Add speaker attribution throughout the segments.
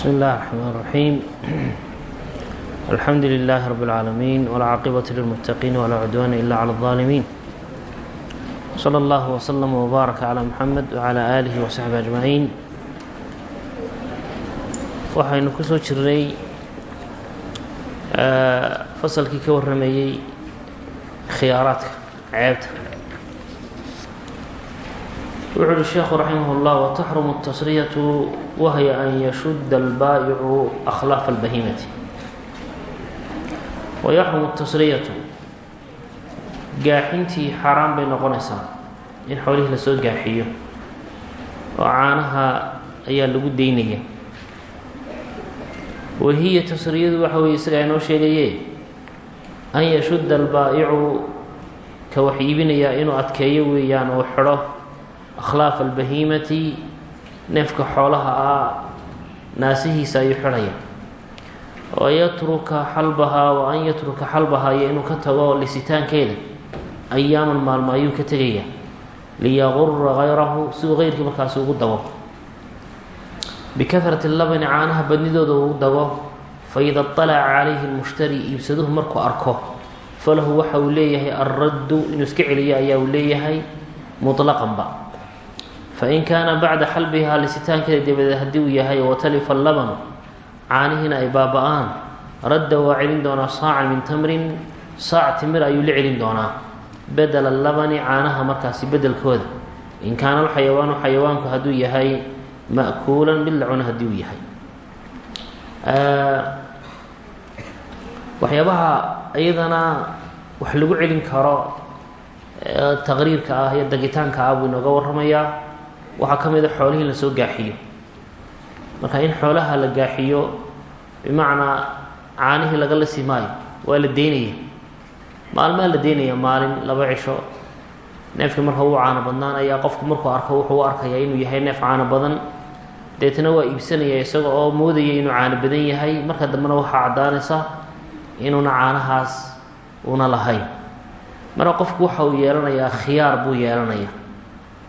Speaker 1: بسم الله الرحمن الرحيم الحمد لله رب العالمين والعاقبة للمتقين ولا عدوان إلا على الظالمين صلى الله وسلم وبارك على محمد وعلى آله وصحبه أجمعين waxaynu ku soo jirnay fasalkii ka warramayey khiyaaraadka ceebta wuxuu uhi sheekhu raximah اllah wataxrumu الtasriyatu wahya an yashudda albaa'icu akhlaafa اlbahimati wayaxrumu الtasriyatu gaaxintii xaaraan bay noqonaysaa in xoolihii lasoo gaaxiyo oo caanaha ayaa lagu daynaya wahiya tasriyadu waxa weye isagaa inoo sheegaye an yashudda albaa'icu ka wax iibinayaa inuu adkeeyo weeyaan oo xidho akhlaafa albahimati neefka xoolaha ah naasihiisa ayuu xidhaya. Wa yatruka xalbahaa wa an yatruka xalbahaa iyo inuu ka tago lisitaankeeda ayaaman maalmo ayuu ka tegaya liyaqura hayrahu siduu heyrkii markaasi ugu dago. Bikahrati labani caanaha badnidooda ugu dago faida طalaca calayhi lmushtari iibsaduhu markuu arko falahu waxa uu leeyahay alraddu inuu iska celiyo ayaa uu leeyahay muطlaqanba fain kaana bacda xalbihaa lisitaankeeda dabadeed haddii uu yahay watalifa labanu caanihiina ay baaba-aan radda waa celin doonaa saacan min tamrin saac timir ayuu la celin doonaa bedela labani caanaha markaasi bedelkooda in kaana alxayawaanu xayawaanku hadduu yahay ma'kuulan mid la cuno haddii uu yahay waxyaabaha iyadana wax lagu celin karo taqriirka ah iyo dagitaanka ah buu inooga warramayaa waxaa ka mid a xoolihii la soo gaaxiyo. Marka in xoolaha la gaaxiyo bimacnaa caanihii laga lisi maayo waa la deynaya maalmaa la deynaya maalin laba cisho neefkii marka uu caano badnaanaya qofku markuu arko wuxuu u arkayaa inuu yahay neef caano badan. Deetna waa iibsanaya isaga oo moodaya inuu caano badan yahay. Marka dambena waxaa caddaanaysa inuuna caanahaas una lahayn. Marka qofku waxa uu yeelanayaa khiyaar buu yeelanaya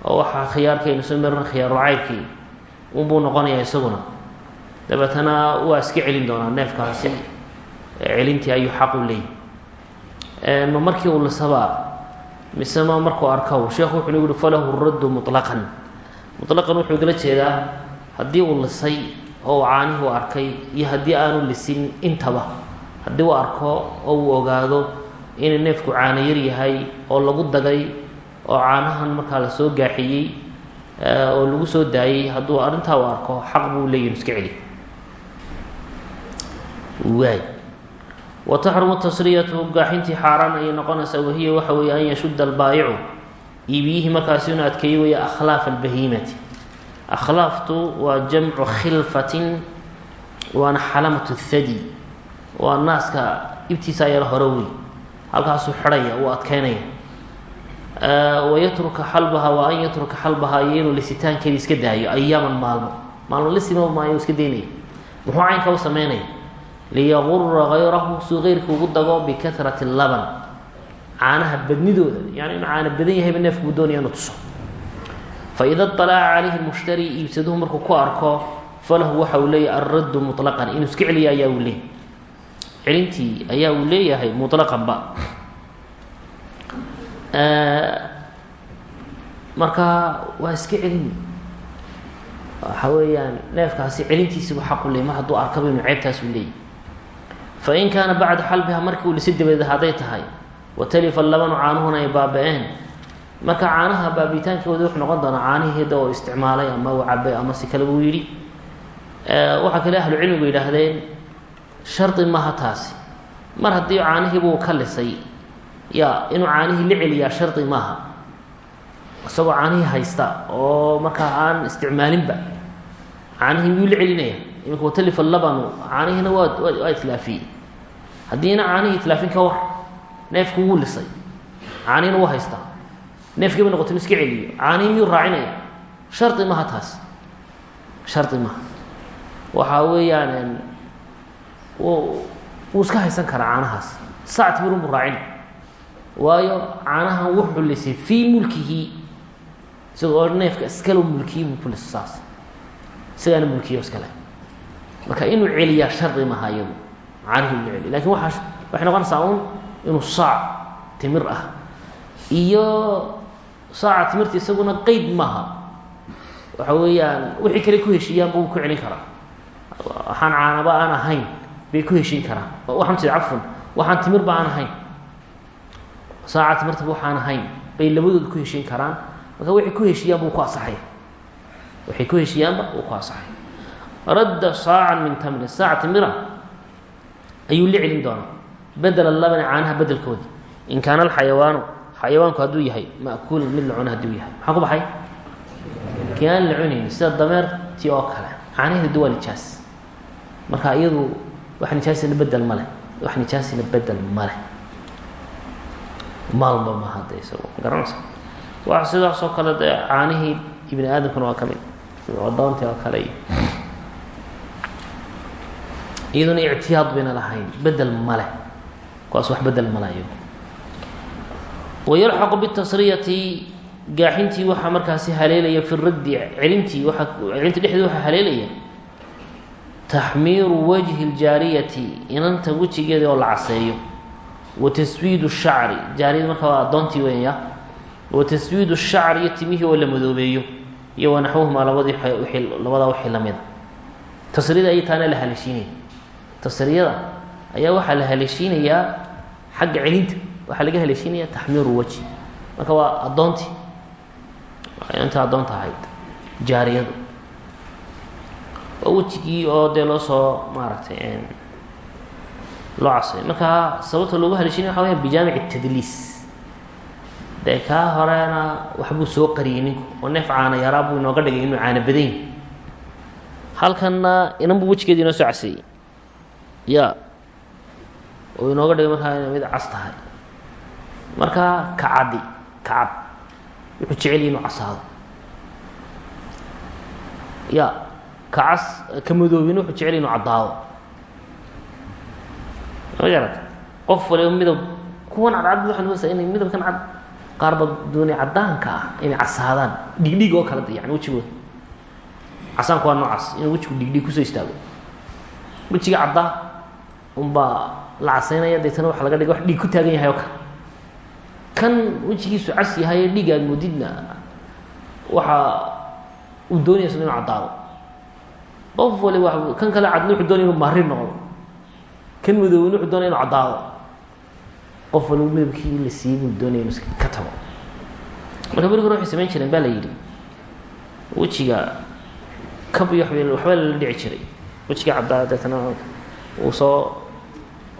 Speaker 1: oo waxaa khiyaarkaynu soo marin khiyaarulcaybkii unbuu noqonayaa isaguna. Dabeetana waa iska celin doonaa neefkaasi celintii ayuu xaq u leeyahy ma markii uu lisabaa mise ma markuu arkow sheekhu wuxuu nagu uhi falahu raddu muطlaqan muطlaqan wuxuu igala jeedaa haddii uu lisay oo uu caanihii u arkay iyo haddii aanu lisin intaba haddii uu arko oo uu ogaado inuu neefku caano yar yahay oo lagu dagay oo caanahan markaa la soo gaaxiyey oo lagu soo daayey hadduu arrintaa u arko xaq buu leeyahi iska celi. Waay. Wa taxrumu tasriyatu gaaxintii xaaraan ayay noqonaysaa wahiya waxa weeye an yashudda albaayicu iibiyihii markaasi inuu adkeeyo weeye akhlaaf albahimati akhlaaftu waa jamcu khilfatin waana xalamatu thadi. Waa naaska ibtiisa ayala hore wey halkaasuu xidhaya uu adkeynaya wayatruka xalbaha wa an yatruka xalbaha iyo lisitaankeeda iska daayo ayaaman maalmo. Maalmo lisima maayo iska daynaya muxuu caynka u sameynaya? Liyagura hayrahu suu keyrka ugu dago bikahrati laban. Caanaha badnidooda yani inuu caana badan yahayba neefku buu doonaya inuu tuso. Faida alaca calayhi mushtari iibsaduhu markuu ku arko falahu waxa uu leeyahay alraddu mulaqan inuu iska celiya ayaa uu leeyahy celintii ayaa uu leeyahay mulaqanba marka waa iska celin. Waxa weeyaan neefkaasi celintiisibu xaqu leey mar hadduu arkaba inuu ceebtaas uu leeyahy fain kaana bacda xalbiha markii uu lisi dabadeed hadday tahay watalifa labanu caanuhuna ay baaba-een. Marka caanaha baabitaankooda wuxuu noqon doonaa caanihii da oo isticmaalay ama uu cabay ama si kale buu yidhi. Waxaa kale ahlu cilmigu yidhaahdeen shardi maaha taasi. Mar haddii caanihiibuu ka lisay ya inuu caanihii la celiyaa shardi maaha. Isagoo caanihii haysta oo markaa aan isticmaalinba caanihii wuu la celinaya iminka watalifa labanu caanihiina waa waa itlaafiyey. Haddiina caanihii itlaafin ka war neefku wuu lisay. Caanihina wuu haystaa neefkiiba noqoto inu iska celiyo. Caanihii miyuu raacinaya shardi maaha taas. Shardi maaha. Waxaa weeyaan wuu iska haysan karaa caanahaas. Saac timirun buu raacina waayo caanahan wuxuu lisay fii mulkihi isagoo neefka iskale mulkiyi buu ku lisay saas. Isagaana mulkiyo iskale marka inuu celiyaa shardi maha iyadu caanihi inu celiyo laakiin waaa waxay noqonaysaa un inuu saac timir ah. Iyo saaca timirta isaguna qeyd maaha. Waxa weeyaan wixii kale ku heshiiyaanba wuu ku celin karaa. Waxaan caanaba aan ahayn bay ku heshiin karaan. Waxaan tii cafun waxaan timirba aan ahayn saaca timirtaba waxaan ahayn bay labadooda ku heshiin karaan marka waxay ku heshiiyaanba wuu ku asaxaya waxay ku heshiiyaanba wuu ku asaxaya radda saacan min tamrin saaca timira ayuu la celin doonaa. Bedela labani caanaha bedelkoodi. In kaana alxayawaanu xayawaanku hadduu yahay ma'kuulan mid la cuno hadduu yahay. Maxaa ku baxay? Kii aan la cunayni sida dameertii oo kale. Caanaheedu waa nijaas. Marka iyadu wax nijaasina bedel ma leh. Wax nijaasina bedel ma leh maalba ma hadda isagu garanaysa wax sidaas oo kale dee caanihii ibni aadamkuna waa ka mid. Adoontii oo kale iyaduna ictiyaad bayna lahayn. Bedel ma leh. Kuwaas wax bedel iyagu wayalxaqu bitasriyati gaaxintii waxaa markaasi haleelaya fi raddi celintii waaa celinta dhexdeeda waxaa haleelaya. Taxmiiru wajhi ljaariyati inanta wejigeeda oo la caseeyo wa taswiidu shacri. Jaariyada marka waa addoontii weya wa taswiidu shacri iyo timihii oo la madoobeeyo iyo wanaxwuhumaa labadii labadaa wixii lamida tasriyada ay taana la haleeshiinaya tasriyada ayaa waxaa la haleeshiinayaa xagga celinta. Waxaa laga haleeshiinaya taxmiiru wajhi. Marka waa addoontii inta addoonta ahayd jaariyadu. Waa wejigii oo dee loo soo maaragtay loo casay marka sababta loogu haleeshinaya waxa weya bijaamic tadliis. Dee kaa horena waxbuu soo qariyey ninku oo neef caana yaraa buu inooga dhigay inuu caana badayn halkanna inan buu wejigeedii inoo soo caseeyey ya oo inooga dhigay markaa inay mid cas tahay. Marka kacadi kacad wuxuu jecel inuu casaado. Ya ka cas ka madoobin wuxuu jecel inuu caddaado ma garata qof waliba midab kuwan cadcad waxaa nuasa inay midabkan cad qaarba doonay caddaanka ah inay casaadaan. Dhigdhig oo kale yani wejigooda casaanku waa noocaas inuu wejigu dhigdhig ku soo istaago. Wejiga caddaa unbaa la casaynaya deetana waxa laga dhiga wax dhiig ku taagan yahay oo kale. Kan wejigiisu cas yahay dhiig aad moodidna waxa uu doonaysa inuu caddaado. Qof waliba kan kale cadna wuxuu doonaya inu maarin noqdo kan madoobin wuxuu doonaya inu caddaado. Qof waliba midabkii la siiyey buu doonaya inu ka tago. Marka berigi hore waxay samayn jireen baa la yidhi wejiga kab iyo waxba waxbaa lala dhici jiray. Wejiga caddaa deetana uu soo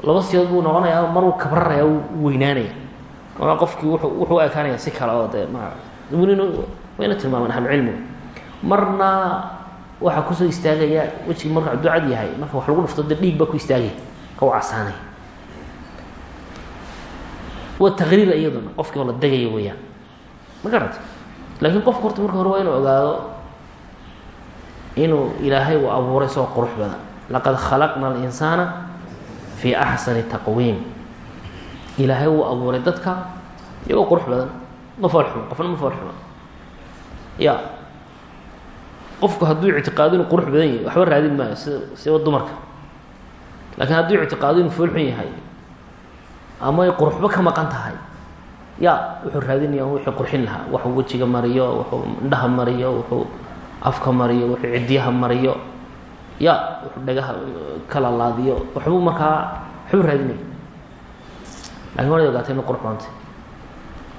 Speaker 1: laba siyood buu noqonayaa maruu kabraraya u weynaanaya. Markaa qofkii wuxuu wuxuu u ekaanaya si kale oo dee ma welina wayna tilmaamaan ahlucilmigu marna waxaa ku soo istaagaya wejigi marka hadduu cad yahay marka wax lagu dhufto dee dhiig baa ku istaagaya u casaanaya waa taqriira iyaduna qofkii oo la degaya weeyaan. Ma garata laakiin qofku horta marka hore waa inuu ogaado inuu ilaahay uu abuuray isagoo qurux badan. Laqad khalaqna alinsaana fii axsani taqwiim. Ilaahay wuu abuuray dadka iyagoo qurux badan. Ma foolxumo qofna ma foolxumo ya qofku hadduu ictiqaado inuu qurux badan yahay waxba raadin maayo si siba dumarka laakiin hadduu ictiqaado inuu foolxun yahay ama ay quruxba ka maqan tahay ya wuxuu raadinaya wuxuu qurxin lahaa. Waxuu wejiga mariyo wuxuu indhaha mariyo wuxuu afka mariyo wuxuu ciddiyaha mariyo ya wuxuu dhagaha kala laadiyo. Waxbuu markaa waxbuu raadinaya. Lakin waad ogaatay ina qurux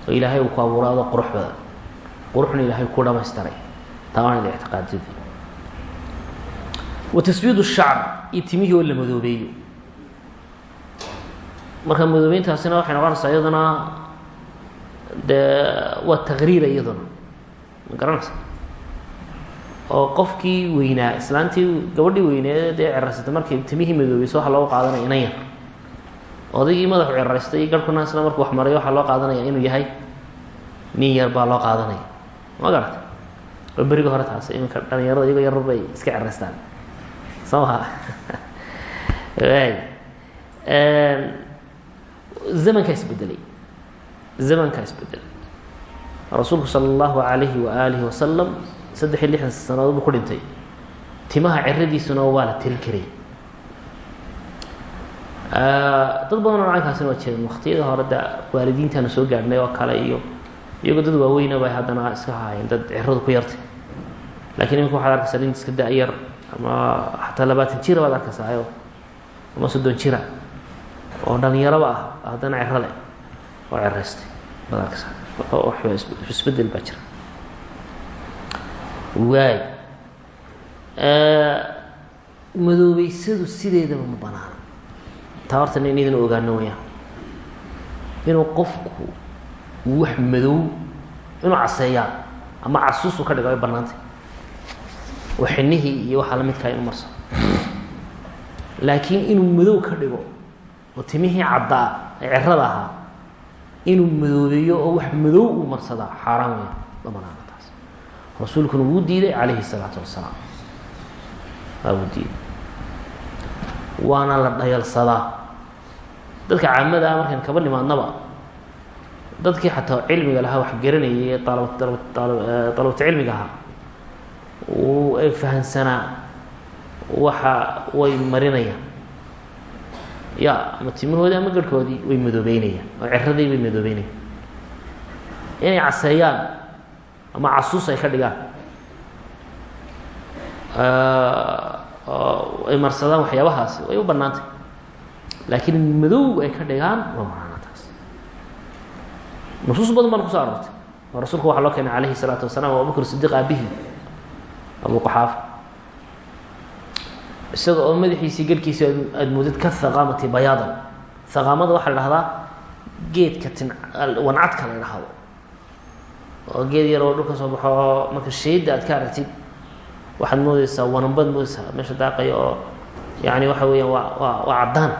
Speaker 1: oo ilaahay uu ku abuuray adoo qurux badan quruxna ilaahay ku dhamaystiray. Taa waanad ictiqaadid wa taswiid shacr iyo timihii oo la madoobeeyo marka madoobeyntaasina waxay noqonaysaa iyaduna dee waa taqriira iyaduna. Ma garanaysa oo qofkii weynaa islaantii gabadhii weyneed dee ceraysatay markay timihii madoobeyso waxaa loogu qaadanaya inan yar. Odaygii madaxu ceraystay iyo garhkuna isla markuu wax marayo waxaa loo qaadanaya inuu yahay nin yar baa loo qaadanaya. Ma garata oo beriga hore taas iminka dhalinyarada iyagoo yarar bay iska ceraystaan soo maha zamankaa isbedelay zamankaa isbedelay rasuulku sala allahu alayhi wa aalihi wasalam saddex iyo lixdan sanadood buu ku dhintay timaha ciradiisuna waa la tirin karay dad badan oo caynkaasina waa jireen waktiyada hore de waalidiintaana soo gaadhnay oo kale iyo iyagoo dad waaweyna bay haddana iska haayeen dad ciradu ku yartay lakiin iminka waxaad arkaysaa nin iska da-yar ama xataa labaatan jira baad arkaysaao ama soddon jira. Oo dhalinyaraba ah haddana leh. Oo ciraystay baad isbeddel baa jira. Waay. Madoobeysadu sideedaba ma banaana taa horta in ogaano wayaan. Inuu qofku wax madow inuu caseeyaa ama casuusu ka dhigo ay banaantay oo xinihii iyo waxaa la midkaa inu marsado laakiin inuu madow ka dhigo oo timihii caddaa ee cirada ahaa inuu madoobeeyo oo wax madow uu marsadaa xaaraan weya ma taas. Rasuulkuna wuu diiday calayhi salaatu wasalaam waa wuu diiday. Waana la dhayalsadaa. Dadka caamada ah markaan kaba nimaadnaba dadkii xataa cilmiga lahaa wax garanayay ee cilmiga ahaa ay fahansanaa waxa way marinayaan. Ya ama timahoodii ama garhkoodii way madoobeynayaan oo ciradii bay madoobeynayaan inay caseeyaan ama casuus ay ka dhigaan. Ay marsadaan waxyaabahaasi way u banaantay laakiin madow ay ka dhigaan waa taas. Nusuus badan baan kuso aroortay oo rasuulku waxaa loo keenay calayhi salaatu wasalaam abubakr sidiiq aabihii abu qaxaafa isaga oo madaxiisii garhkiisi aada moodid ka haqaamati bayaadan. Haqaamada waxaa la dhahdaa geedka wancadka la dhahdo oo geed yar oo dhulka soo baxo marka shayda aad ka aragtid waxaad moodeysaa wananbaad moodeysaa meesha daaqaya oo yani waxa weeyaan waa waa waa caddaan.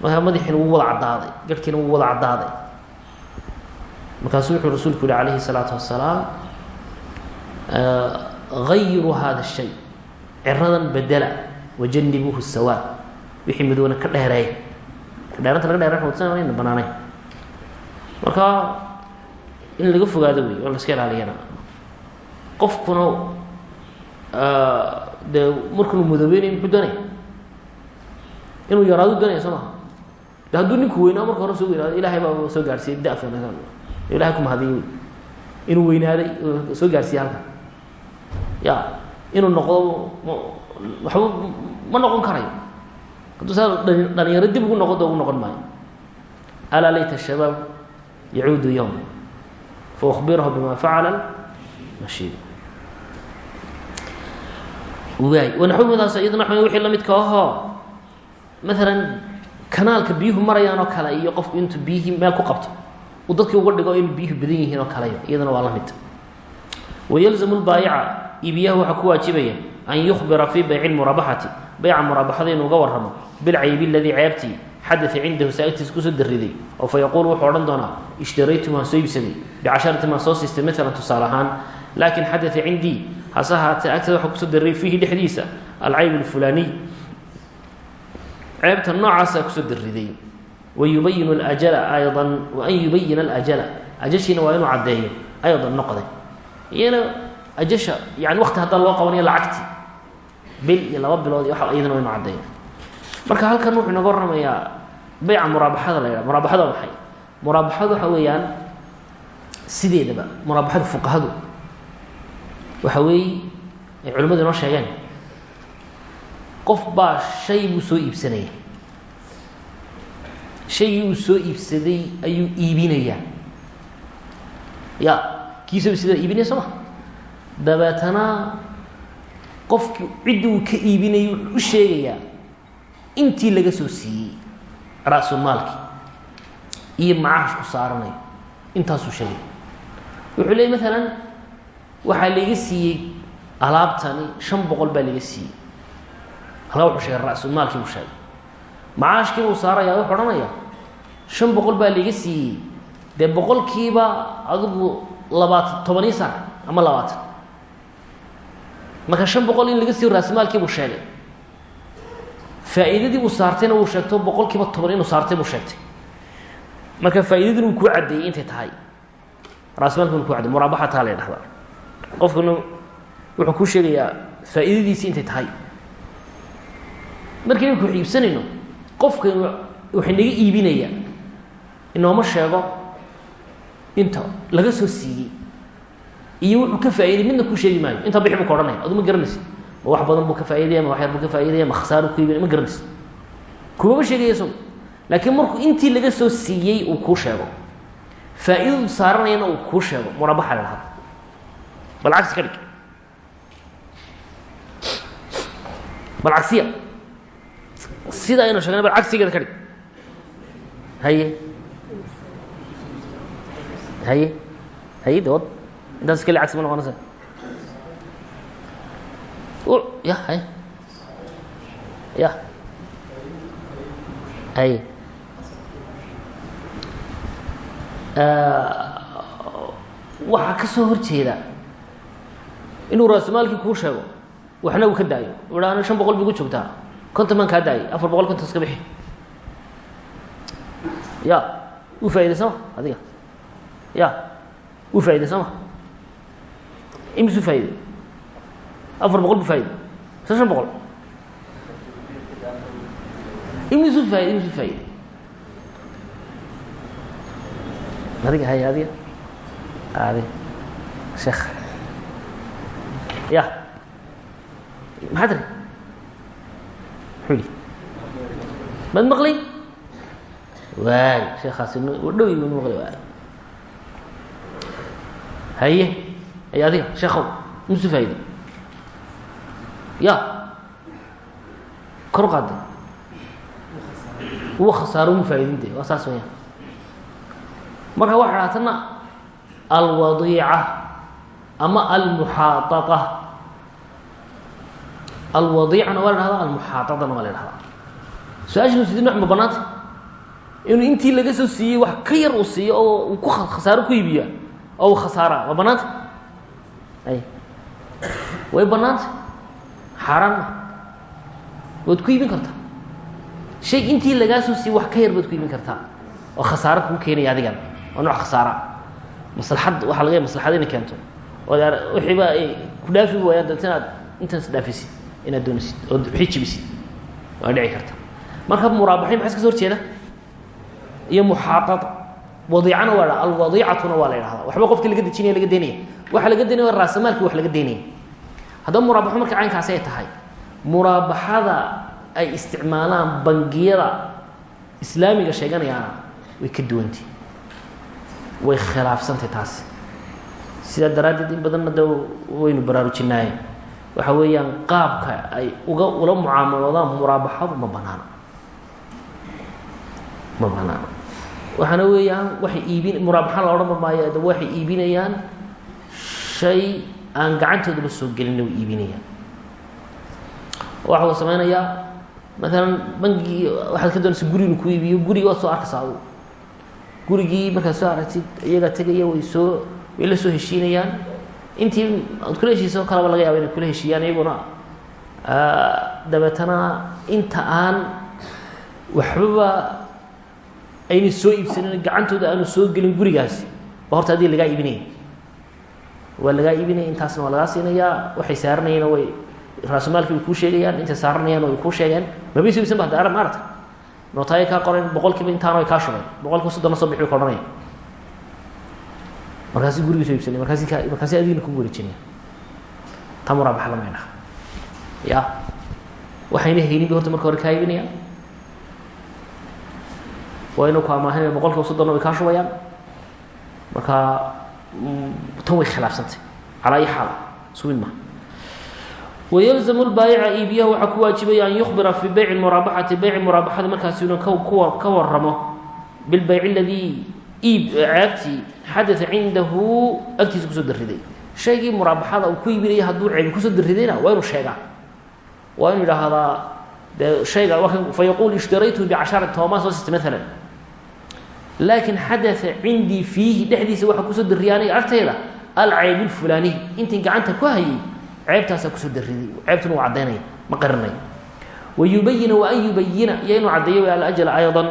Speaker 1: Madaxiina wuu wada caddaaday garhkiina wuu wada caddaaday. Markaasuu wuxuu rasuulku yihi calayhi salaatu wasalaam ayru hada الshay ciradan bedela wajanibuuhu sawaad wixii madoona ka dheereeya dheeranta laga dheer banaanayn marka in laga fogaado wey oo laska ilaaliyana qofkuna dee markanu madoobeynay muxuu doonaya inuu yaraadu doonaya soo maha de hadduu ninku weynaa marka hore soo weynaado ilahay baa soo gaarsiiyey dafan ilahay ku mahadiye inuu weynaaday soo gaarsiiye halka ya inuu noqdo waxba ma noqon karayo. Hadduu saa dhalinyaro dib ugu noqon do ugu noqon maayo. Alaa layta shabaab yacuudu yowm faukbirahu bima facala mashiid waay wanaxwadaas iyadana wa wixii lamidka ahoo maalan kanaalka biyuhu marayaan oo kale iyo qofku intuu biyihii meel ku qabto. Uu dadkii uga dhigo in biyuhu badan yihiin oo kaleyo iyadana waa la wayalzamu lbaayica iibiyaha waxaa ku waajibaya an yukhbira fii bayci murabaxati. Bayca murabaxada inuu uga warramo. Bilcaybi aladii ceebtii xadaa cindahu saagtiisa ku soo dariday oo fa yaquul wuxuu odhan doonaa ishtaraytu waan soo iibsaday bicasharati maan soo siistay maalan tusaale ahaan laakin xadaa cindii hase ahaatee agteeda waxa ku soo dariray fiihi dhexdiisa alcayb alfulaaniy ceebta noocaasaa ku soo dariday wayubayinu alajala aydan wa an yubayina alajala ajashiina waa inuu caddeeyo aydan noqday. Iyana ajasha yani wakti haddaa loo qabanayo lacagti. Bil iyo laba bilood iyo waa iyadana waa inu caddeeyo marka halkan wuxuu inaga warramayaa beyca muraabaxada la yidhaha muraabaxada maxay? Muraabaxadu waxa weeyaan sideedaba. Muraabaxada fuqahadu. Waxa weeye ay culimmadu inoo sheegeen qof baa shay buu soo iibsanaya shaygii uu soo iibsaday ayuu iibinayaa. Ya kiisaba sidaa iibinaya soo ma dabeetana qofki ciddi uu ka iibinayay wuxuu u sheegayaa intii laga soo siiyey ra-sulmaalki iyo macaashku saaranayo intaasuu sheegay. Wuxuu leeyay maalan waxaa laiga siiyey alaabtani shan boqol baa laga siiyey. Halkaa wuxuu sheegay ra-sulmaalkii buu sheegay. Macaashkii buu saaraya wuxuu odhanaya shan boqol baa laiga siiyey. Dee boqolkiiba adigu labaatan tobanii saar ama labaatan marka shan boqol in laga siiyo raasmaalkii buu sheegay. Faa'iidadii uu saartayna wuu sheegto boqolkiiba toban inuu saartay buu sheegtay. Marka faa'iidadin uu kuu caddeeyey intay tahay. Raasmaalki inu ku cadey muraabaxataa la dhahdaa qofkuna wuxuu kuu sheegayaa faa'iidadiisi intay tahay. Markaynu wax iibsanayno qofkan wax inaga iibinaya inooma sheego inta laga soo siiyey iyo wuxuu ka faa'iday midna kuu sheegi maayo. Intaa bixi buu ka odhanaya adu ma garanaysid. Ma wax badan buu ka faaidaya ma wax yar buu ka faaidaya ma khasaaro ku iibinaya ma garanaysid. Kumama sheegaya isagu. Laakiin markuu intii laga soo siiyey uu kuu sheego faa'iidadu saaranayana uu kuu sheego murabaxa la dhahda bal cagsi ka dhig bal cagsiya. Sida aynu sheegnay bal cagsigeeda ka dhig haye. Haye. Haye de wad intaas keli cagsi ma noqonaysa. Ya haye ya. Haye waxaa ka soo horjeeda inuu raasumaalkii kuu sheego waxna uu ka daayo. U ha shan boqol bi gu joogtaa. Konton baan kaa daayay afar boqol konton iska bixi. Ya. Uu faa'iday soo ma? Adiga. Ya. Uu faa'iday soo ma imisuu faa'iday afar boqol bu faa'iday mise boqol. Imisuu faa'iday imisuu faa'iday adiga hay adiga? Adi sheekh ya. Maxaa tiri? Yihi maad waay sheekaasi dhow ma maqlay waay. Haye ay adiga sheekow musu faa'iday ya. Kor u qaada. Khasaaro mu faa'idin de waa saas wayaan marka waxa haatana alwadiica ama almuxaaa alwadiicana waa la dhahdaa almuxaaadana waa la dhahdaa su'aashinu sidii nooc ma banaanta intii laga soo siiyey wax ka yar uu siiyo oo ku khasaaro ku iibiya oo uu khasaaraa waa banaanta way banaanta. Xaaraan ma waad ku iibin kartaa. Shay intii lagaa soo siiyey wax ka yar baad ku iibin kartaa. Oo khasaaro kuu keenaya adigan waa nooc khasaara. Maslaxad waxaa laga ya maslaxad inay keento. Ood wixiiba ay ku dhaafi waayaan dabta inaad intaas dhaafisid inaad doonisid ood wixii jibisid waa dhici karta. Marka muraabaxin maxaa iska so horjeeda? Iyo muxaaqada wadiicana waa la alwadiicatuna waa la yidhahdaa waxba qofkii laga dejinaya laga deynaya waxa laga deynaya raasamaalki wax laga deynaya haddaba muraabaxo marka caynkaasi ay tahay muraabaxada ay isticmaalaan bangiyada islaamiga sheeganayaana way ka duwantay way khilaafsantay taasi sidaa daraaddeed in badanna de waynu baraarujinaaye. Waxa weeyaan qaabka ay uga ula mucaamaloodaan muraabaxadu ma banaano ma banaano waxaana weeyaan waxay iibin muraabaxa la odhan maayo de waxay iibinayaan shay aan gacantoodaba soo gelina way iibinayaan. Waxa uu sameynayaa maalan bangigii waxaad ka doonaysa guri inu ku iibiyo gurigi waad soo arkaysa adugu gurigii markaad soo aragtid iyagaa tegaya way soo way la soo heshiinayaan. Intii aad kula heshiisa kalaba laga yaaba inay kula heshiiyaan iyaguna. Dabeetana inta aan waxbaba aynay soo iibsanin gacantooda aanu soo gelin gurigaasi ba horta haddii lagaa iibinaya waa lagaa iibinaya intaasna waa lagaa siinayaa. Waxay saaranayeen way raasumaalkii way kuu sheegayaan intay saaranayaan way kuu sheegeen mabay soo iibsan ba hada maarata nootaayo kaa qoren boqolkiiba intaana way kaa shubeen. Boqolkiiba soddonna soo bixi ka odhanaya markaasi gurigii soo iibsanay markaasi ka markaasi adigina kugu wareejinaya ta muraabaxa lama ydhaha ya waxayna haynin ba horta marka hore kaa iibinayaan wayna ku amaahinaya boqolkiiba soddonna way kaa shubayaan? Marka tan way khilaafsantay. Calaa ayi xaal isu mid maha wylzmu lbaayica iibiyaha waxaa ku waajibaya an yukhbira fi beyci muraabaxati beyci muraabaxada markaas inu kuwa ka waramo bilbeyc اladii iib ceebtii xadaa cindahu agtiisa ku soo dariday shaygii muraabaxada uu ku iibinaya hadduu ceebi ku soo daridayna waa inuu sheegaa. Waa inu idhaahdaa de shayga fayaquul ishtaraytu bicasharati sita maala laakin xadaa cindii fiihi dhexdiisa waxaa ku soo dariya aniga alcayb اfulaniy intii gacanta ku hayay ceebtaasaa ku soo dariday ceebtuna waa caddaynaya ma qarinaya wayubayina wa yubayina iyo inuu caddeeyo way alajala aydan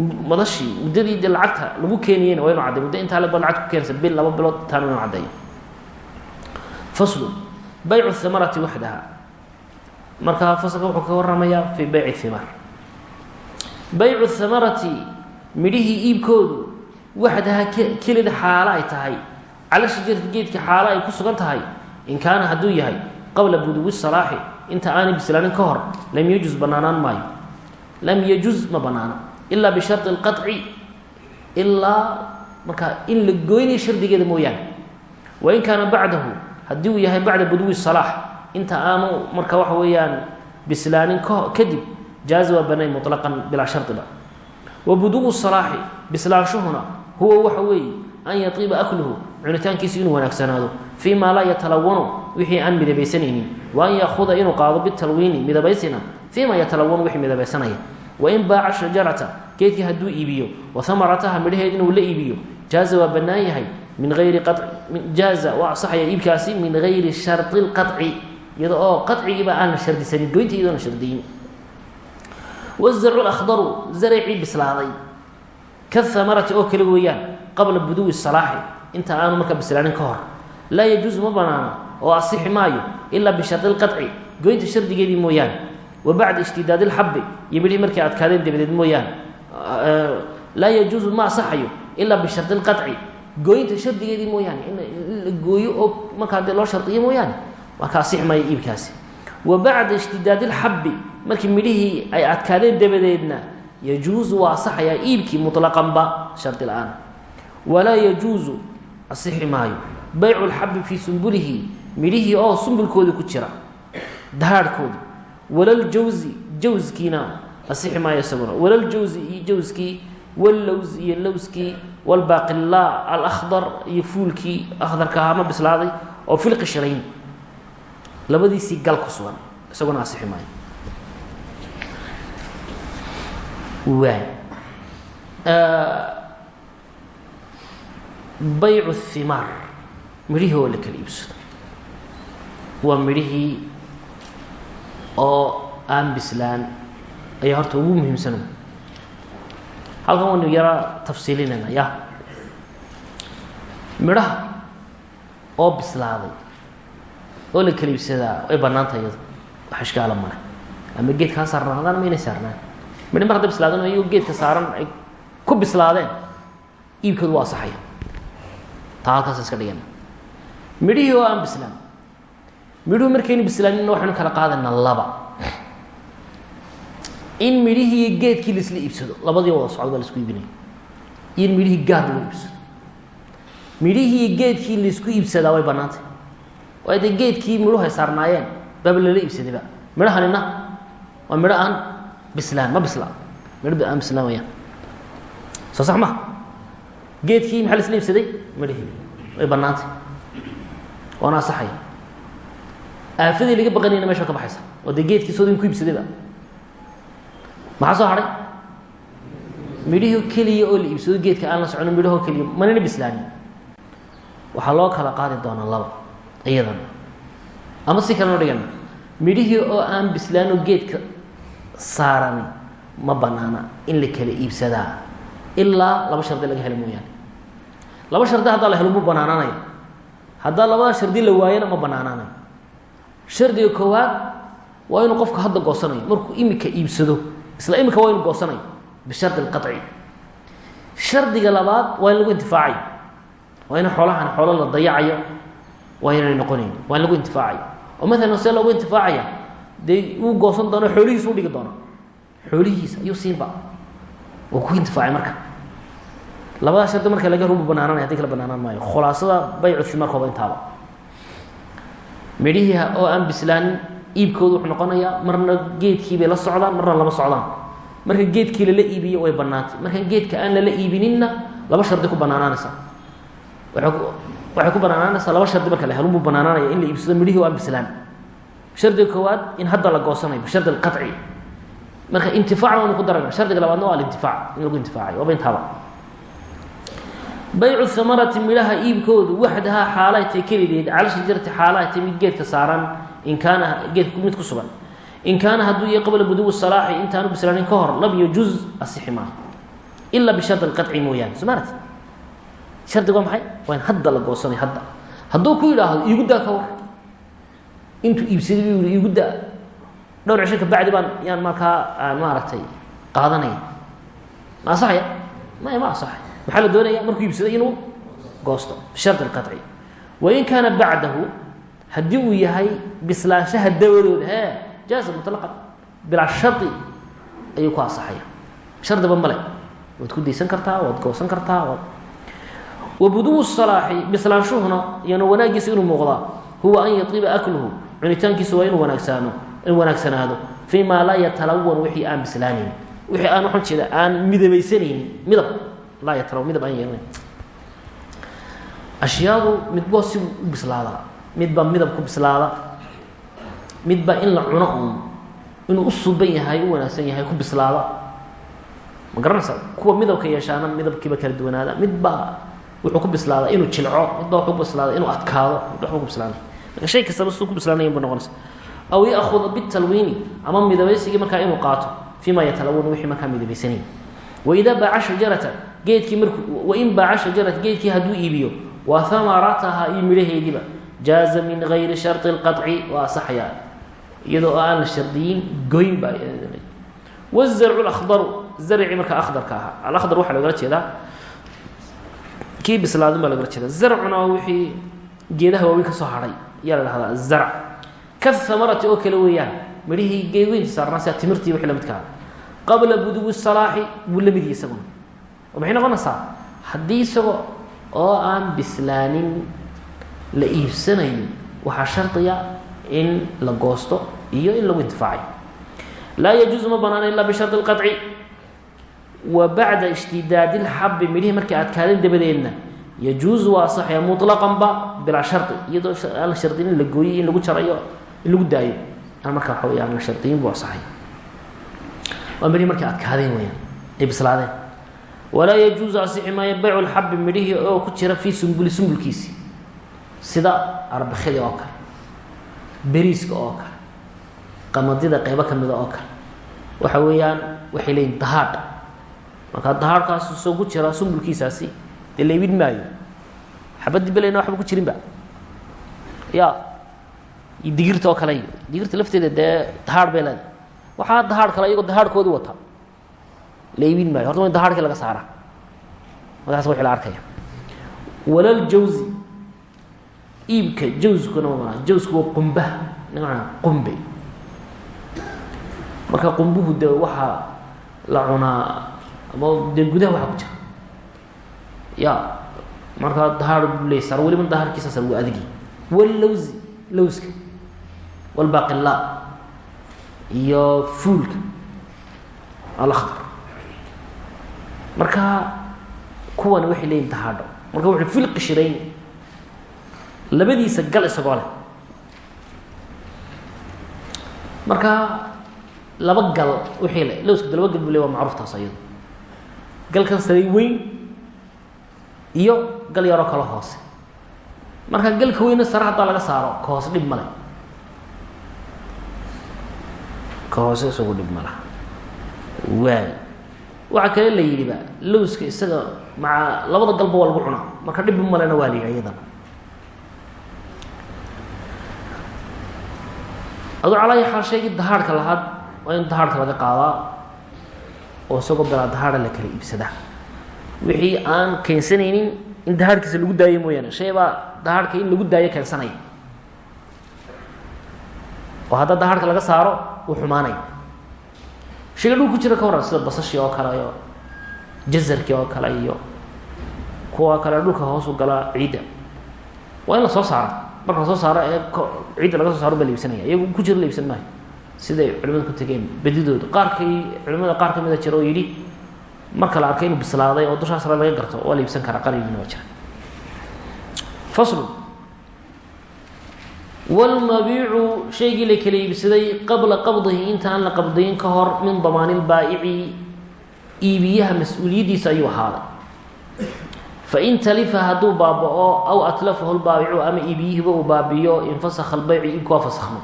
Speaker 1: madashii muddadii de lacagta lagu keeniyeyna waa inu caddeyo muddo intaa leba lacagta ku keenaysa bil laba bilood taana inu caddeeyo. Faslu baycu hamarati waxdaha marka fasalka wuxuu ka waramayaa fii bayci himar baycu hamarati midhihii iibkoodu waxdaha kelida xaalo ay tahay cala shajarati geedka xaalo ay ku sugan tahay in kaana hadduu yahay qabla buduwi salaaxi inta aanay bislaanin ka hor lam yajuz banaanaan maayo lam yajuz ma banaana ilaa bishardi اlqaطci ilaa markaa in la goynayo shardigeeda mooyaane wain kaana bacdahu haddii uu yahay bacda buduwi salaax inta aanu marka waxa weeyaan bislaanin k kadib jaaza waa banay muطlaqan bilaa shardiba wa buduwu salaaxi bislaanshahuna huwa waxa weeye an yatiiba akluhu cunitaankiisu inuu wanaagsanaado. Fii maa laa yatalawanu wixii aan midabaysanaynin wa an yaahuda inuu qaado bitalwiini midabaysina fii ma yatalawanu wixii midabeysanaya. Wain baaca shajarata geedkii hadduu iibiyo wa hamarataha midhaheed inuu la iibiyo jaaza waa bannaan yahay min ayri jaaza waa asaxaya iibkaasi min gayri shardi lqaci iyada oo qacigiiba aan la shardisanin goynta iyadoon la shardiyin wazarcu lakhdaru zaracii bislaaday kahamarati oo kale weeyaan qabla buduwi salaaxi inta aanu markaa bislaanin ka hor laa yajuusu ma banaana oo asixi maayo ilaa bishardi lqaci goynta shardigeedii mooyaane wa bacda ishtidaadi lxabi iyo midhii markay adkaadeen dabadeed mooyaane laa yajuusu ma asaxayo ilaa shardigeedii mooyaane in gooyo oo markaa dee loo shardiyo mooyaane marka asixi maayo iibkaasi wa bacda ishtidaadi lxabi markii midhihii ay adkaadeen dabadeedna yajuusu waa asaxayaa iibkii muطlaqanba shardi la'aan. Walaa yajuusu asixi maayo. Baycu lxabi fii sumbulihi midhihii oo sumbulkoodii ku jira dahaadhkoodi walaljawsi jawskiina asixi maayo isaguna. Walaljawsi iyo jawskii wallows iyo lowskii walbaaqilaa alakhdar iyo fuulkii akhdarka ahaa ma bislaaday oo filqishrayn labadiisii gal ku sugan isaguna asixi maayo waay baycu himaar midhihii oo la kala iibsado. Waa midhihii oo aan bislaan. Ayaa horta ugu muhiimsana halkan waynu yara tafsiilinayna ya midhaha oo bislaaday oo la kala iibsadaa way bannaantah iyado wax ishkaala male ama geedkaa saarnaadaan ma inay saarnaan midhi mar hadda bislaadeen geedka saaran ay ku bislaadeen. Iibkoodu waa asaxaya taa iska dhigana midhihii oo aan bislaan. Midhuhu markaynu bislaaninna waxaynu kala qaadaynaa laba. In midhihii geedkii laisla iibsado labadii wada socdo baa la isku iibinaya iyo in midhihii gaar loo iibsado. Midhihii geedkii la isku iibsadaa way bannaantay. Waayo dee geedkii midhuhu ay saarnaayeen baaba lala iibsadayba midhahanina waa midho aan bislaan ma bislaan. Midho aan bislaan wayaan. Soo sax ma? Geedkii maxaa laisla iibsaday midhihii way bannaantay. Waana asaxaya aafadii laga baqanayna meesha ka baxaysa. Oo dee geedkii soodin ku iibsadayba maxaa soo hadhay midhihii keliya oo la iibsado geedka aan la socono midhahoo keliya. Manana bislaanin waxaa loo kala qaadi doonaa laba. Iyadana. Ama si kaleno dhigana midhihii oo aan bislaano geedka saarani ma banaana in la kala iibsadaa ilaa laba shardi laga helo mooyaane. Laba shardi haddaa la helo mu banaanaanaya. Haddaa labada shardi la waayana ma banaanaanayo shardiga koowaad waa inuu qofka hadda goosanayo. Markuu imika iibsado isla imika waa inu goosanayo bishardi lqaci shardiga labaad waa in lagu intifaacayo. Waa in xoolahan xoolo la dayacayo waa inaan noqonayn waa in lagu intifaacayo. Oo maalan see loogu intifaacaya dee wuu goosan doona xoolihiisa u dhigi doona xoolihiisa ayuu siinba uu ku intifaacay marka. Labadaa shardi marka laga rubu banaananaya haddii kala banaanaan maayo. Khulaasada baycu himarkooba intaaba. Midhihii oo aan bislaanin iibkoodu wuxuu noqonayaa marna geedkii bay la socdaan marna lama socdaan. Marka geedkii lala iibiyo way banaantay marka geedka aan lala iibininna laba shardi ku banaanaanaysa waxay ku banaanaanaysaa laba shardi marka la banaanaanaya in la iibsado midhihii oo aan bislaan shardiga koowaad in hadda la goosanayo bishardi alqaci marka intifaacna waynu ku darayna shardiga labaadna waa alintifaac in lagu intifaacayo waaba intaaba baycu hamarati midhaha iibkoodu waxdahaa xaalay tay kelideed cala shajarati xaalahay tay mid geedka saaran in kaana geedka mid ku sugan. In kaana hadduu yahay qabla buduwi salaaxi intaanu bislaanin ka hor lam yajuz asixi maayo ilaa bishardi alqaci mooyaane soo maarati shardigu waa maxay? Waa in hadda la goosanayo hadda. Hadduu ku yidhaahdo iigu daa ka war intuu iibsaday yihi igu da dhowr cisho kabacdi baan yaan markaa aan maaragtay qaadanaya ma asaxaya maya ma asaxay maxaa la doonaya markuu iibsaday inuu goosto bishardi lqaطci wain kaana bacdahu haddii uu yahay bislaanshaha dabadood he jaaza muطlaqan bilaa shari ayuu ku asaxaya shardiba male waad ku daysan kartaa waad goosan kartaa waad wabuduwu salaaxi bislaanshuhuna iyana wanaagiisa inuu muuqdaa huwa an yaiba akluhu cunitaankiisu waa inuu wanaagsaano in wanaagsanaado. Fii laa yatalawan wixii aan bislaanayn wixii aan waxaan aan midabaysanaynin. Midab laa yatalawan midab aan yeelanayn ashyaadu midbo si u bislaadaa midba midab ku bislaada midba in la cuno uun inuu u suban yahay u wanaagsan yahay ku bislaada. Ma garanaysa kuwa midabka yeeshaana midabkiiba kala duwanaada. Midba wuxuu ku bislaadaa inuu jilco midba wuxuu ku bislaada inuu adkaado midba waxba ku bislaanay hay kastaba siduu ku bislaanaya ba noqonaysa aw ya'huda bitalwiini ama midabaysigii markaa inuu qaato fii ma yatalawanu wixii markaa midabaysanay waida baaca shajarata geedkii mar wain baaca shajarata geedkii hadduu iibiyo wa hamarataha iyo midhaheediiba jaaza min gayri shardi اlqaطci waa asaxayaa iyadoo oo aan la shardiyin goyn baa wazarcu ahdaru zarcii markaa ahdarka ahaa alakhdar waxaa logala jeedaa kii bislaadan baa logala jeeda zarcuna waa wixii geedaha waaweyn ka soo hadhay ayaa la dhahdaa zarc kahamarati oo kale weeyaan midhihii geedweynta saarnaa sida timirtii wixii lamidka aha qabla buduwi salaaxi buu la mid yahay isaguna oo maxay noqonaysaa haddii isaga oo aan bislaanin la iibsanayo waxaa shardiya in la goosto iyo in lagu intifaacayo laa yajuusu ma banaana ilaa bishardi اlqaطci wa bacda ishtidaadi اlxabi midhihii markay adkaadeen dabadeedna yajuusu waa asaxaya muطlaqanba bilaa shardi iyadoo aan la shardin in la gooyey in lagu jarayo in lagu daayo aan markaa waxa wey aan la shardiyin buu asaxay waa midhihii markay adkaadeen weyaan ay bislaadeen walaa yajuusu asixi maayo baycu lxabi midhihii oo ku jira fii sumbuli sumbulkiisi waxa weeyaan waxay leeyihiin dahaadh markaa dahaadhkaas soo ku jira sumbulkiisaasi dee laybin maayo. Xabadii belayna waxba ku jirinba ya iyo digirta oo kale iyo. Digirta lafteeda dee dahaadh bay leedahay. Waxaa dahaadh kale iyagoo dahaadhkoodii wata. Laybin maayo. Horta wa in dahaadhkii laga saara markaas wixii la arkaya walal jawzi. Iibka jawskuna ma jawsku waa qumbaha. Nimacna qumbe marka qumbuhu de waxaa la cunaa. Ama dee gudaha waxaa ku jira ya markaa dahaar buu leey sar weliba dahaarkiisa sar waa adigi. Wallawsi lawska walbaqila iyo fuulka alakhdar marka kuwani waxay leeyihiin dahaadho. Marka wuxuu fil qishirayn labadiisa gal isagoo leh. Marka laba gal wixii le lowska laba gal buu le waa macruuf taas ayado galkan saray weyn iyo gal yaroo kale hoose. Marka galka weyna sare haddaa laga saaro ka hoose dhib male ka hoose isagu dhib mala waay. Waxaa kale la yidhiba lowska isaga maca labada galba waa lagu cunaa. Marka dhib malena waa la yidhi iyadana. Aduu calaayi xaal shaygii lahaad waa in dahaarhka laga qaadaa oo isagoo bilaa dahaara la kala iibsadaa wixii aan keensanaynin in dahaarhkiisa lagu daayo mooyaane. Shay baa dahaarhka in lagu daayo keensanaya oo hadda dahaarhka laga saaro uu xumaanaya shayga dhul ku jira ka waran sida basashii oo kale iyo jazarkii oo kale iyo kuwa kale dhulka hoosu galaa ciidda. Waa in la soo saara marka la soo saaro ee ciidda laga soo saaro baa la iibsanaya. Iyagu ku jiro la iibsan maayo. Siday culimadu ku tegeen bedidooda qaarkay culimada qaar ka mida jira oo yidhi marka la arkay inuu bislaaday oo dushaa sare laga garto waa la iibsan karaa qarigina waa jira faslu wlmabiicu shaygii la kala iibsaday qabla qabdihi inta aan la qabdayn ka hor min damaani lbaa'ici iibiyaha mas'uuliyaddiisa ayuu ahaaday. Fain talifa hadduu baaba-o aw atlafahu lbaabicu ama iibiyihiiba uu baabiyo infasakha lbaycu iibka waa fasakhmay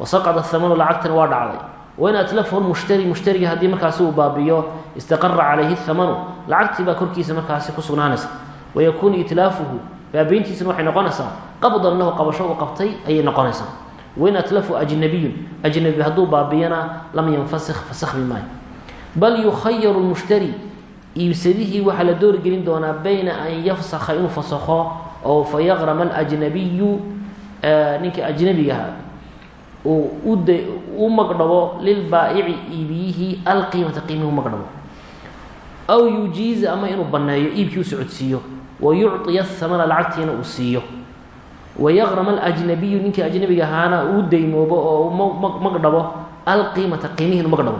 Speaker 1: wasaqada hamanu lacagtani waa dhacday wain atlafahu lmushtari mushtarigi haddii markaasi uu baabiyo istaqara calayhi hamanu lacagtii baa korkiisa markaasi ku sugnaanaysa. Wayakuunu itlaafuhu baabiintiisana waxay noqonaysaa qabdan lahu qabasho uu qabtay ayay noqonaysaa. Wain atlafu ajnabiyun ajnabi hadduu baabiyana lam yanfasikh fasakhmi maayo. Bal yukhayaru lmushtari iibsadihii waxaa la doorgelin doonaa bayna an yafsakha inuu fasakho oo fa yaqrama alajnabiyu ninkii ajnabigaha uu ud u magdhabo lilbaa'ici iibiyihii alqiimata qiimihi u magdhabo. Aw yujiiza ama inuu banneeyo iibkii u socodsiiyo. Wa yucطiya hamana lacagtiina uu siiyo. Wayaqrama alajnabiyu ninkii ajnabiga ahaana uu daymoobo oo magdhabo alqiimata qiimihiinu magdhabo.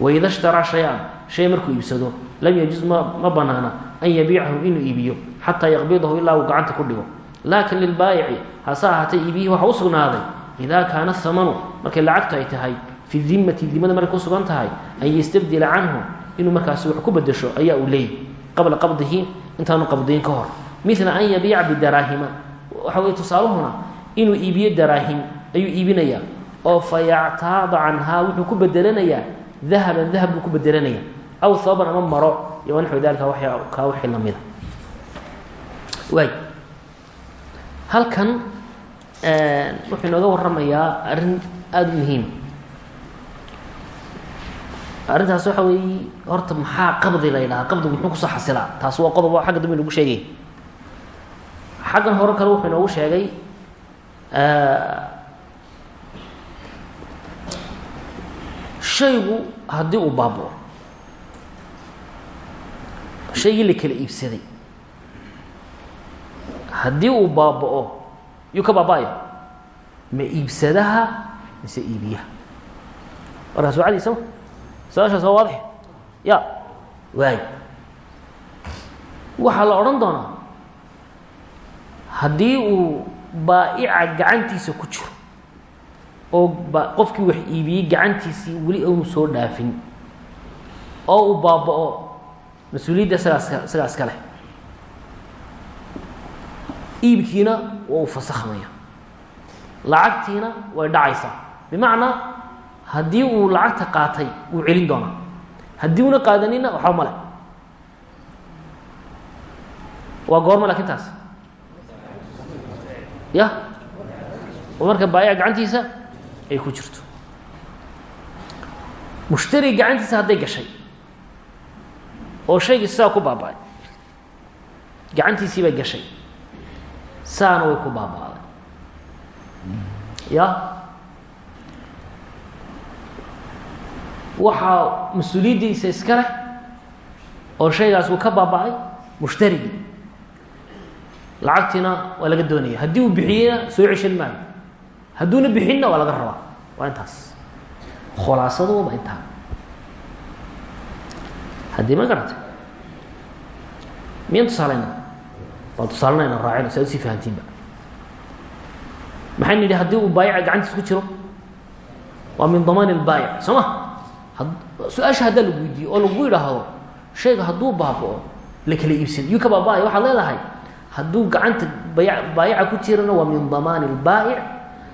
Speaker 1: Waida shtaraa shay-an shay markuu iibsado lam yajuz ma banaana an yabiicahu inuu iibiyo xataa yaqbidahu ilaa uu gacanta ku dhigo. Laakin lilbaayici hase ahaatee iibiyihii waxa u sugnaaday idaa kaana hamanu markay lacagtu ay tahay fi dimati dimada markay ku sugan tahay an yastabdila canhu inuu markaasi wax ku bedesho ayaa uu leeyahy qabla qabdihi intaanu qabdiyin ka hor. mila an yabiica bidaraahima waxa weye tusaaluhuna inuu iibiyo daraahim ayuu iibinayaa oo fa yactaada canhaa wuxuu ku bedelanayaa dahaban dahab buu ku bedelanaya. aw hababan ama maro iyo wanaxwi dalika wa kaa wixii lamida waay halkan wuxuu inooga waramayaa arrin aada u muhiima arrintaas waxa weeye horta maxaa qabdi la ydhahaa qabdigu muxuu ku soo xasilaa. Taas waa qodob xagga dambe inagu sheegay. Xaggan hore kale wuxuu inoogu sheegay shaygu haddii uu baabao shaygii la kala iibsaday haddii uu baaba-o yuu ka baaba-aya ma iibsadaha mise iibiyaha? Markaas wacdiisama su'aashaas waa waadix? Ya waay waxaa la odhan doonaa haddii uu baa'ica gacantiisa ku jiro oo qofkii wax iibiyey gacantiisii weli aanu soo dhaafin oo uu baaba-o mas'uuliyadda isagaa isagaa iska leh iibkiina waa uu fasakhmaya. Lacagtiina way dhacaysaa bimacnaa haddii uu lacagta qaatay wuu celin doonaa. Haddii una qaadanina waxba male waa goorma laakiin taas. Ya oo marka baayaca gacantiisa ay ku jirto. Mushtari gacantiisa hadday gashay oo shaygii sidaa ku baaba-ay. Gacantiisii bay gashay saana way ku baaba-day ya waxaa mas'uuliyaddiisa iska leh oo shaygaas uu ka baaba-ay mushtarigii lacagtiina waa laga doonaya haddii uu bixiyeyna soo ceshan maayo. Hadduuna bixinna waa laga rabaa. Waa intaas. Khulaasadu waa intaa. Haddii ma garata miyaan tusaalayna waan tusaalanayna raacina si ad u sii fahantiinba. Maxaynu yidhi haddii uu baayica gacantiisa ku jiro? Waa min damaani lbaayic soo ma? Su'aasha haddaa lagu weydiiyo oo lagu yidhaahdo shayga hadduu baaba-o la kala iibsada yuu ka baaba-aya waxaad leedahay hadduu gacanta baya baayica ku jirana waa min damaani lbaayic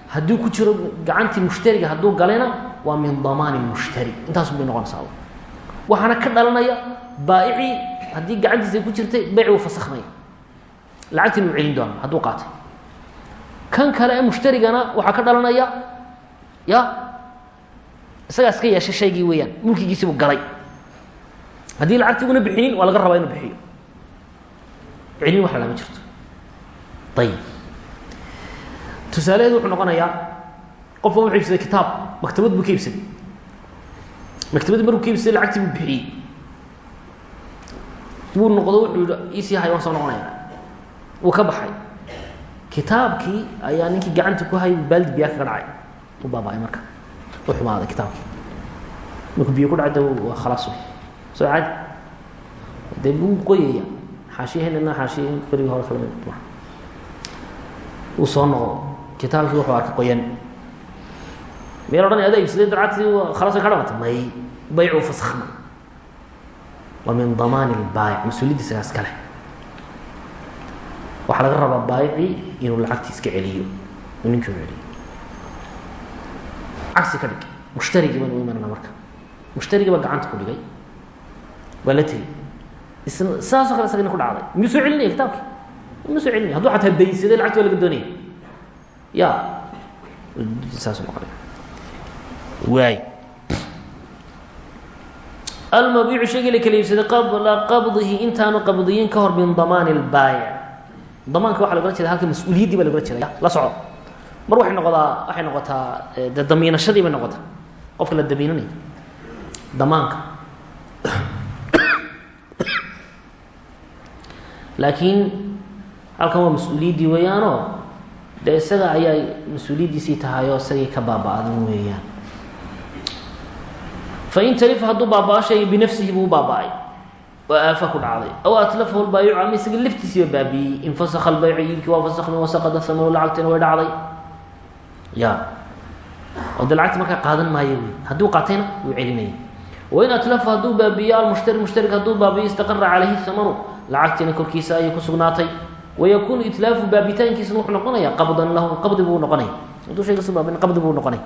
Speaker 1: hadduu ku jiro gacantii mushtariga hadduu galayna waa min damaani mushtari intaasu bay noqonaysaa. Waxaana ka dhalanaya baayicii haddii gacantiisa ku jirtay bayci uu fasakhmaya lacagtiina uu celin doona hadduu qaatay. Kan kale ee mushtarigana waxaa ka dhalanaya ya isagaa iska yeeshay shaygii weeyaan mulkigiisiibuu galay. Haddii lacagtii una bixinin waa laga rabaa inuu bixiyo. Celin wax lama jirto. Ayib tusaalaheedu wuxuu noqonayaa qofka wuxuu iibsaday kitaab maktabad buu ka iibsaday. Maktabadii markuu ka iibsaday lacagtii buu bixiyey. Wuu noqdo wuxuu yihi iisii hay waan soo noqonaya wuu ka baxay. Kitaabkii ayaa ninkii gacanta ku hayay baaldi biyaa kaga dhacay. U baaba-ay marka. U xumaaday kitaabkii. Markuu biyo ku waa khalaas wey soo caadi dee buu qoyaya xaashiyaheenana xaashiya berigii hore kala uu soo noqdo kitaabkii wuxuu arkay qoyan. Meel odhan adaa iibsaday dalcagtii khalaas way ka dhamatay. May baycu fasakhna waa min damaani lbaayic mas'uuliyaddiisa iska leh waxaa laga rabaa baayicii inuu lacagtii iska celiyo uu celiyo. Cagsi ka dhig mushtarigii baan u imanana marka. Mushtarigii baa gacanta ku dhigay. Waa la isna saasoo kale isagana ku dhacday. Miyuu celinaya kitaabkii? Miyuu celinaya hadduu xataa daysaday lacagti waa laga doonaya ya saas noqonaya waay. Almabiicu shaygii la kala iibsaday qabla qabdihi intaanu qabdiyin ka hor min damaani اlbaayic damaanka waxa lagala jeeda halka mas'uuliyaddii baa lagala jeeda la soco. Mar waxay noqotaa waxay noqotaa de damiinashadii bay noqotaa. Qofka la damiinanayo damaanka. Laakiin halkan waa mas'uuliyaddii weeyaanoo dee isaga ayaa mas'uuliyaddiisii tahay oo ka baaba-dan weeyaan. Fain talifa hadduu baaba-o binafsihi buu baaba-ay oo aafa ku dhacday. Aw atlafahu lbaayicu ama isaga laftiisiiba baabiiyey infasakha albaycu iibkii waa fasakmi wasaqada hamanu lacagtina way dhacday. Ya. Oo de lacagti markaa qaadan maayo wy hadduu qaatayna wuu celinaya wain atlafa hadduu baabiiyo almushtari mushtarig hadduu baabiiyo istaqara calayhi hamanu lacagtiina korkiisa ayay ku sugnaatay. Wayakuunu itlaafu baabitaankiisuna wuxuu noqonaya qabdan lahu qabdi buu noqonaya hadduu shaygasu baabin qabdi buu noqonaya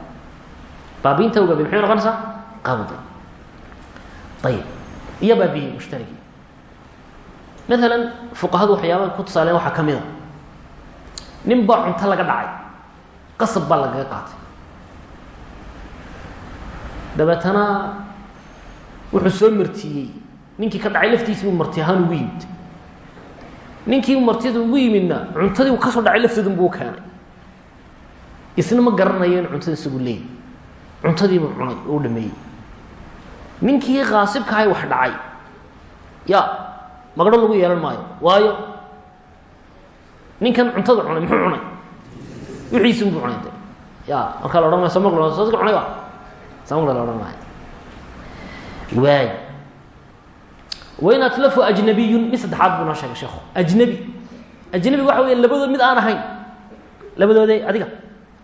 Speaker 1: baabiinta u baabiy maxay noqonaysaa? Qabdi. Ayib iyo baabiyey mushtarigii maalan fuqahadu waxyaabaha ku tusaaleen waxaa ka mid a nin baa cunto laga dhacay qasab baa lagaga qaatay. Dabeetana wuxuu soo martiyey. Ninkii ka dhacay laftiisii buu marti ahaan ugu yimid. Ninkii martida ugu yimidna cuntadii uu ka soo dhacay lafteedun buu keenay. Isna ma garanayo in cuntada isagu leeyay. Cuntadiibuu cunay oo u dhameeyey ninkii kaasibkahay wax dhacay. Ya magdho lagu yeelan maayo. Waayo ninkan cuntada cunay muxuu cunay? Wixiisi unbuu cunay ya markaa la odhan maya samagl soska cunay ba samagla la odhan maayo waay wain atlafu ajnabiyun mid saddexaad buu noo sheegay sheekhu. Ajnebi ajnebi waxa weya labadood mid aan ahayn. Labadoode adiga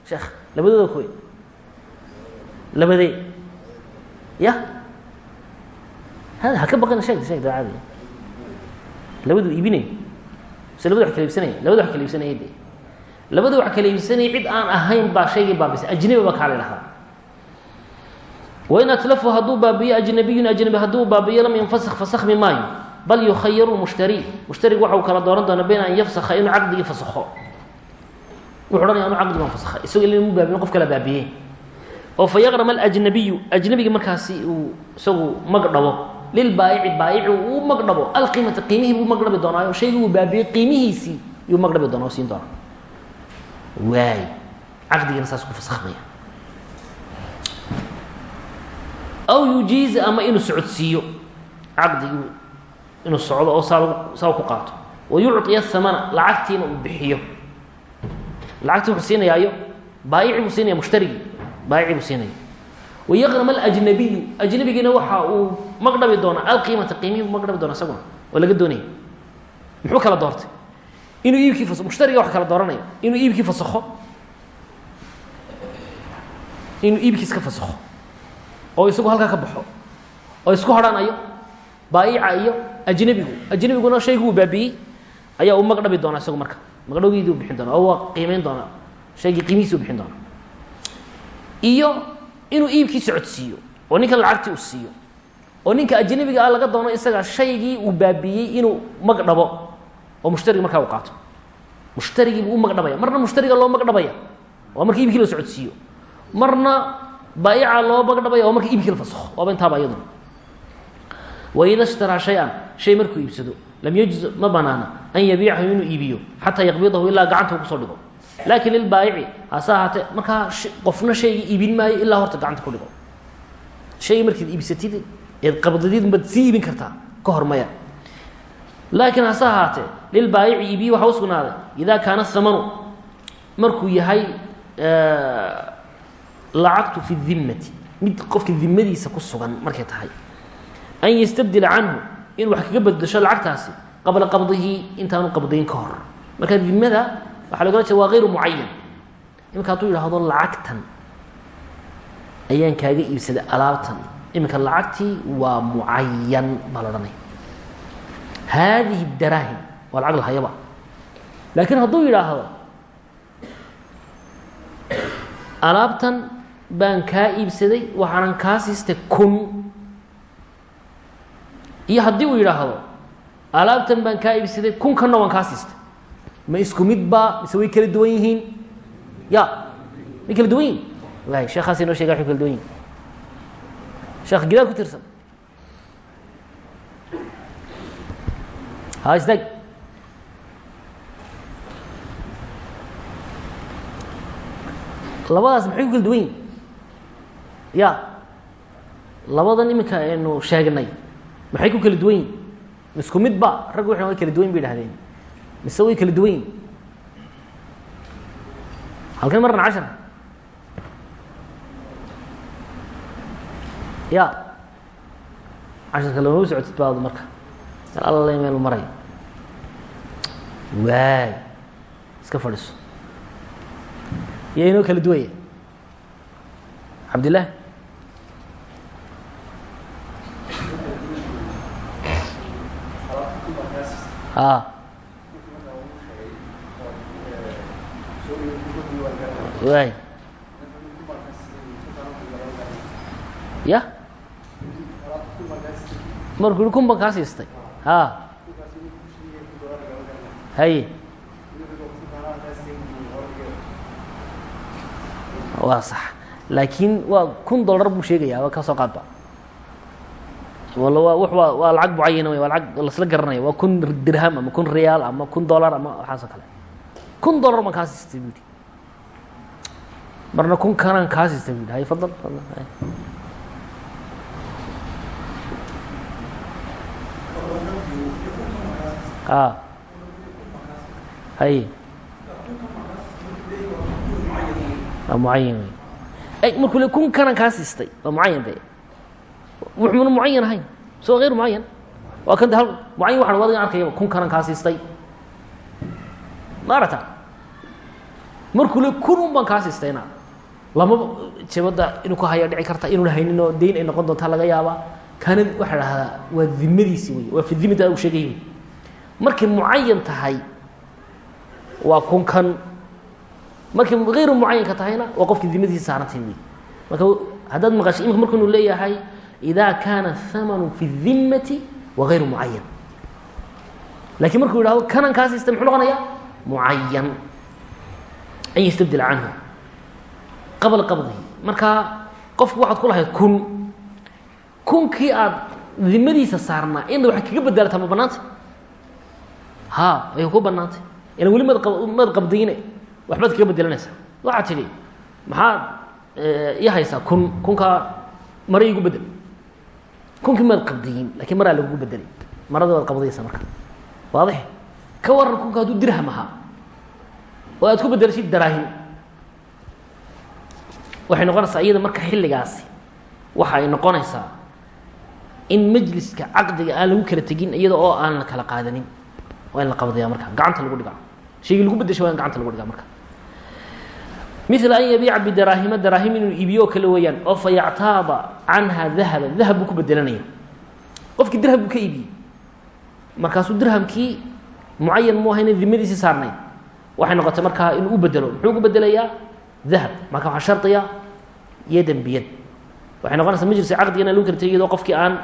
Speaker 1: sheekh labadooda kuwe labadee ya haka baqina sheeg sheeg daacadi labadu iibinay mise labada wax kala iibsanaya labada wax kala iibsanaya de labada wax kala iibsanaya cid aan ahayn baa shaygii baabisay ajnebi ba kaa la dhahdaa wain atlafu hadduu baabiyo ajnabiyun ajnabi hadduu baabiyo lam yanfask fasakmi maayo bal yukhayaru mushtari mushtarigu waxa uu kala dooran doona bayna an yafsakha inuu caqdigii fasakho wuxu odhanaya anu caqdi baan fasakhay isagoo ila mu baabin qof kala baabiyey oo fa yaqrama alajnabiyu ajnabigi markaasi uu isagu magdhabo lilbaayici baayici uu magdhabo alqiimata qiimihii buu magdhabi doonaayo shaygii uu baabiyey qiimihiisii yuu magdhabi doona oo siin doona waay. Caqdigiina saas ku fasakhmaya aw yujiiza ama inuu socodsiiyo. Caqdigii inuu socdo oo saa saa ku qaato. Wa yucطiya lacagtiina uu bixiyo. Lacagtii wuxuu siinayaayo baayici buu siinaya mushtarigii baayici buu siinaya wayaqrama alajnabiyu ajnabigiina waxa uu magdhabi doonaa alqiimata qiimihii buu magdhabi doona isaguna oo laga doonaya muxuu kala doortay? Inuu iibkii mushtariga wax kala dooranaya inuu iibkii fasakho. Inuu iibkiis ka fasakho. Oo isagu halkaa ka baxo. Oo isku hadhanayo. Baayica iyo ajnebigu ajnebiguna shaygu uu baabiyey. Ayaa uu magdhabi doonaa isagu marka. Magdhowgiidii u bixin doona oo waa qiimeyn doonaa. Shaygii qiimihiisi u bixin doona iyo inuu iibkii socodsiiyo oo ninkan lacagtii uu siiyo oo ninka ajnebiga ah laga doono isaga shaygii uu baabiyey inuu magdhabo oo mushtarigi markaa uu qaato. Mushtarigii buu u magdhabaya marna mushtariga loo magdhabaya waa marka iibkii la socodsiiyo. Marna baayica loo magdhabaya oo marka iibkii la fasakho waaba intaaba iyaduna waida ishtaraa shay-an shay markuu iibsado lam yajuz ma banaana an yabiicahu inuu iibiyo xataa yaqbidahu ilaa gacanta uu ku soo dhigo. Laakiin lilbaayici hase ahaatee markaa qofna shaygii iibin maayo ilaa horta gacanta ku dhigo. Shaygii markaad iibsatid eed qabdadid baad sii kartaa ka hor maya. Laakiin hase ahaatee lilbaayici iibiyi waxaa u sugnaaday idaa kaana markuu yahay lacagtu fi dimmati mid qofka dimadiisa ku sugan markay tahay. An ystabdila canhu inuu wax kaga bedesho lacagtaasi qabla qabdihi intaanu qabdayn ka hor. Marka dimada waxaa logala jeeda waa hayru mucayan iminka hadduu yidhaahdo lacagtan ayaan kaaga iibsaday alaabtan iminka lacagtii waa mucayan baa la haadihi daraahim waa lacag lahayaba laakiin hadduu yidhaahdo alaabtan baan kaa iibsaday waxaanan kaa siistay kun. Iyo haddii uu yidhaahdo alaabtan baan kaa iibsaday kunkanna waan kaa siistay. Ma isku mid baa mise way kala duwan yihiin? Ya way kala duwan yihiin waay sheekhaas inoo shega way kala duwan yihiin sheekh gidaar ku tirsan. Ha istaag labadaas maxay ku kala duwan yihiin ya. Labadan iminka aynu sheegnay. Maxay ku kala duwan yihiin isku mid ba raggu waxay way kala duwan bay idhahdeen mise way kala duwan yihiin halkay marna cashar ya. Casharka lamama socotid baadu marka. Meel alla meel marayo. Waay. Iska fadhiso. Iyo inoo kala duwaya. Cabdillahi a waay. Ya markuu yihi kun ban kaa siistay. A haye waa sax. Laakiin waa kun dollar buu sheegaya waa ka soo qaadba. Wala waa w waa waa lacag mucayana wey waa lacag lasla garanaya waa kun dirham ama kun riyaal ama kun dollar ama waxaas oo kale. Kun dollar baan kaa siistay bu yihi marna kun kanaan kaa siistay bu yihi hay fadal fadal hay a hay wey markuu le kun kanaan kaa siistay waa mucayan be wuxuuna mucayan ahayn soo غayr mucayan waa kan de hal mucayan waxan adiga arkayaba kun kanaan kaa siistay maarata. Markuu le kun un baan kaa siistayna lamaba jabadda inuu ka haya dhici karta inuuna haynin oo dayn ay noqon doontaa laga yaabaa. Kaana waxaa dhahdaa waa dimadiisi wey waa fi dimada u sheegay markay mucayan tahay waa kun kan ayru mucayanka tahayna waa qofkii dimadihiisa saarantahy wey marka haddaad maqashay imika markanu leeyahay idaa kaana hamanu fi الdimati wagayru mucayan lakiin markuu yidhahdo kanankaas iste muxuu noqonaya mucayan an yastabdil canhu. Qabla qabdihi marka qofku waxaad ku lahayd kun. Kunkii aad dimadiisa saarnaa inda waxay kaga badbaalataa ma ha way ku banaantay ila weli mad qabdiyine waxbaad kaga bedelanaysaa waxaad tidhi maxaad i haysaa kun kunkaa mara igu bedel kunkii maad qabdiyin lakiin maraa lagugu bedelay marada waad qabdaysa marka. Waadix. Ka waran kunka hadduu dirham ahaa. Oo aad ku bedelashid daraahim waxay noqonaysaa iyada marka xilligaasi waxa ay noqonaysaa in majliska caqdiga aan lagu kala tegin iyada oo aan la kala qaadanin waa in la qabdaya marka gacanta lagu dhigaa. Shaygii lagu bedesha waa in gacanta lagu dhigaa marka. Mil an yabiica bidaraahima daraahim inuu iibiyo kale weeyaan oo fa canha dahaba dahab buu ku bedelanaya qofkii dirham buu ka iibiyey markaasuu dirhamkii mucayan mu ahayna dimadiisii saarnayd waxay noqotay markaa inuu u bedelo muxuu ugu bedelayaa dahab. Marka waxaa shardiya yadan biyad. Waxay noqonaysaa majliska caqdiga inaan lagu kala iyadoo qofkii aan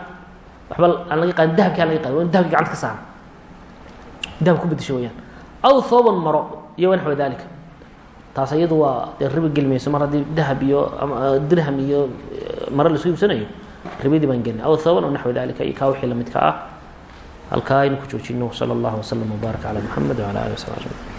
Speaker 1: waxba aan laga qaadin dahabkii aan laga qaadin waa in dahabkii gacanta ka saaran dahab ku bedesho weyaan aw thooban maro iyo wanaxwa dalika taas waa dee riba gelmayso dahab iyo dirham iyo mare la isku iibsanayo ribadii baan gelnay aw thooban o naxwi dalika iyo wixii lamidka ah. Halkaa aynu ku joojino sala allahu wasalam wbaarak calaa muxamed wala alih wasabi ajmain